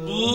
Amen.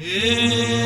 Yeah.